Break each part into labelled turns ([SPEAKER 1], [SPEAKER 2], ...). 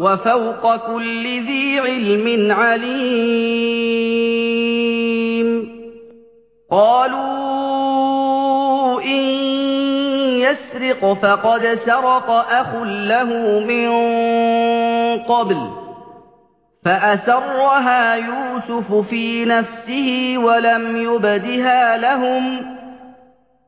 [SPEAKER 1] وَفَوْقَ كُلِّ ذِي عِلْمٍ عَلِيمٌ. قَالُوا إِن يَسْرِقْ فَقَدْ سَرَقَ أَخٌ لَّهُ مِن قَبْلُ فَأَسَرَّهَا يُوسُفُ فِي نَفْسِهِ وَلَمْ يُبْدِهَا لَهُمْ.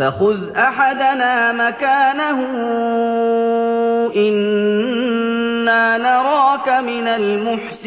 [SPEAKER 1] فَخُذْ أَحَدَنَا مَكَانَهُ إِنَّا نَرَاكَ مِنَ الْمُحْسِنِينَ.